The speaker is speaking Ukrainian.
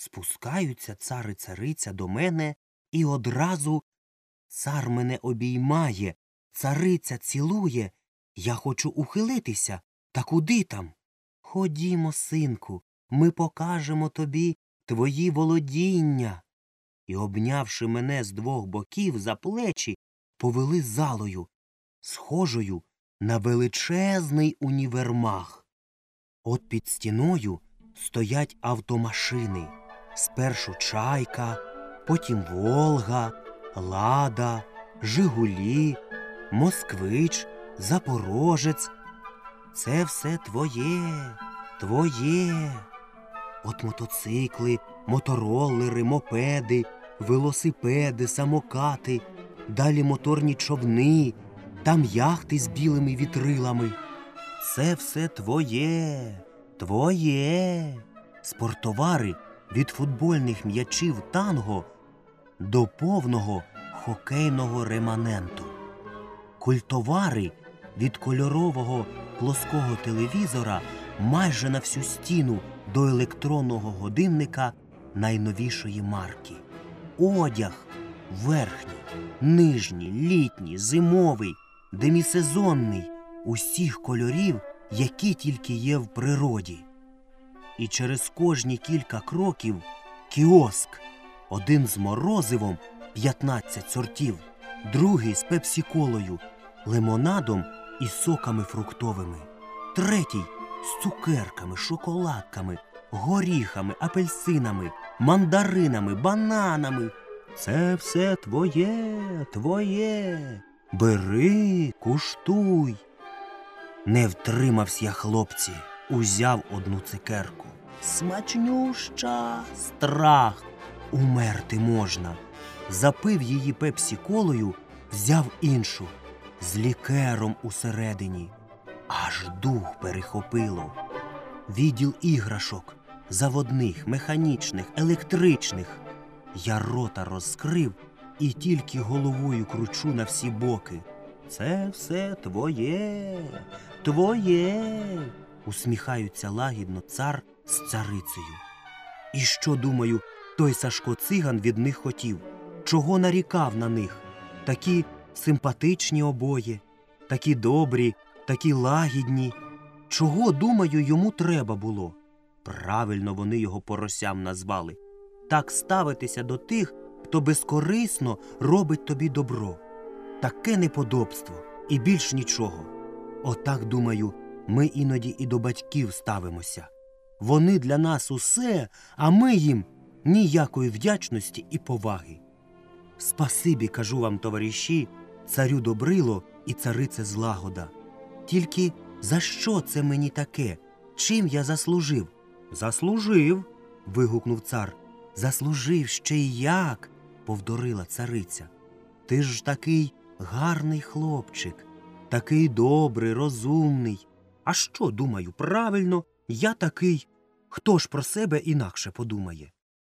Спускаються цар і цариця до мене, і одразу цар мене обіймає, цариця цілує. Я хочу ухилитися. Та куди там? Ходімо, синку, ми покажемо тобі твої володіння. І, обнявши мене з двох боків за плечі, повели залою, схожою на величезний універмаг. От під стіною стоять автомашини. Спершу чайка, потім Волга, Лада, Жигулі, Москвич, Запорожець. Це все твоє, твоє. От мотоцикли, моторолери, мопеди, велосипеди, самокати, далі моторні човни, там яхти з білими вітрилами. Це все твоє, твоє. Спортовари від футбольних м'ячів танго до повного хокейного реманенту. Культовари від кольорового плоского телевізора майже на всю стіну до електронного годинника найновішої марки. Одяг верхній, нижній, літній, зимовий, демісезонний, усіх кольорів, які тільки є в природі. І через кожні кілька кроків кіоск, один з морозивом 15 сортів, другий з пепсіколою, лимонадом і соками фруктовими, третій з цукерками, шоколадками, горіхами, апельсинами, мандаринами, бананами. Це все твоє, твоє. Бери, куштуй. Не втримався я, хлопці, узяв одну цукерку. Смачнюща страх. Умерти можна. Запив її пепсі колою, взяв іншу з лікером усередині. Аж дух перехопило. Відділ іграшок заводних, механічних, електричних. Я рота розкрив і тільки головою кручу на всі боки. Це все твоє, твоє. Усміхаються лагідно цар з царицею. І що, думаю, той Сашко циган від них хотів? Чого нарікав на них? Такі симпатичні обоє, такі добрі, такі лагідні. Чого, думаю, йому треба було? Правильно вони його поросям назвали. Так ставитися до тих, хто безкорисно робить тобі добро. Таке неподобство і більш нічого. Отак, думаю, ми іноді і до батьків ставимося. Вони для нас усе, а ми їм ніякої вдячності і поваги. Спасибі, кажу вам, товариші, царю добрило і царице злагода. Тільки за що це мені таке? Чим я заслужив? Заслужив. вигукнув цар. Заслужив ще й як, повторила цариця. Ти ж такий гарний хлопчик, такий добрий, розумний. А що, думаю, правильно, я такий. Хто ж про себе інакше подумає?